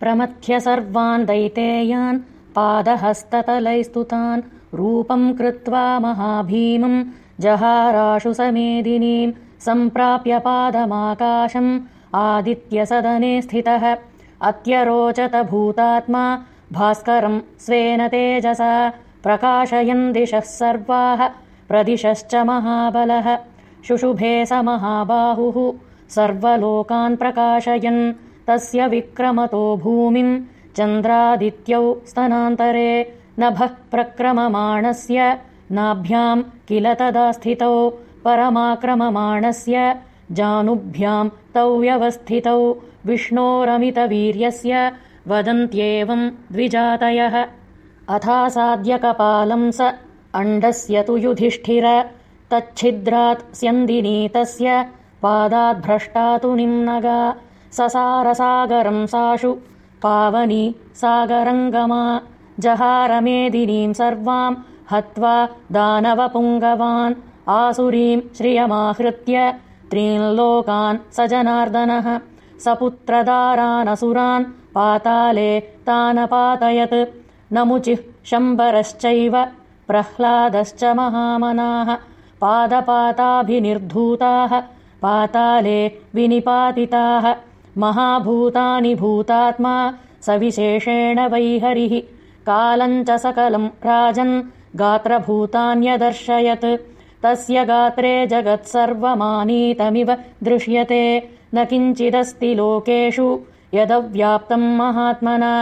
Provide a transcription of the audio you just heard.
प्रमथ्य सर्वान् दैतेयान् पादहस्ततलैस्तुतान् रूपम् कृत्वा महाभीमम् जहाराशु समेदिनीम् सम्प्राप्य पादमाकाशम् आदित्यसदने स्थितः। अत्यरोचत भूतात्मा भास्करम् स्वेन तेजसा प्रकाशयन् दिशः सर्वाः प्रदिशश्च महाबलः। शुशुभे स महाबाहुः सर्वलोकान् प्रकाशयन् तस्य विक्रमतो भूमिम्। चन्द्रादित्यौ स्तनान्तरे नभः प्रक्रममाणस्य नाभ्याम् किल तदा स्थितौ। परमाक्रममाणस्य जानुभ्याम् तौ व्यवस्थितौ। विष्णोरमितवीर्यस्य वदन्त्येवम् द्विजातयः। अथासाद्यकपालम् स अण्डस्य तु युधिष्ठिर। तच्छिद्रात् स्यन्दिनीतस्य पादाद्भ्रष्टा तु निम्नगा ससारसागरम् साशु। पावनी सागरङ्गमा। जहारमेदिनीम् सर्वाम् हत्वा दानवपुङ्गवान्। आसुरीम् श्रियमाहृत्य त्रीन्लोकान् स जनार्दनः स पुत्रदारानसुरान् पाताले तानपातयत्। नमुचिः शम्बरश्चैव प्रह्लादश्च महामनाः। पादपाताभिनिर्धूताः। पाताले विनिपातिताः महाभूतानि भूतात्मा सविशेषेण वैहरिः। कालम् च सकलम् राजन् गात्रभूतान्यदर्शयत्। तस्य गात्रे जगत्सर्वमानीतमिव दृश्यते। न किञ्चिदस्ति लोकेषु यदव्याप्तम् महात्मना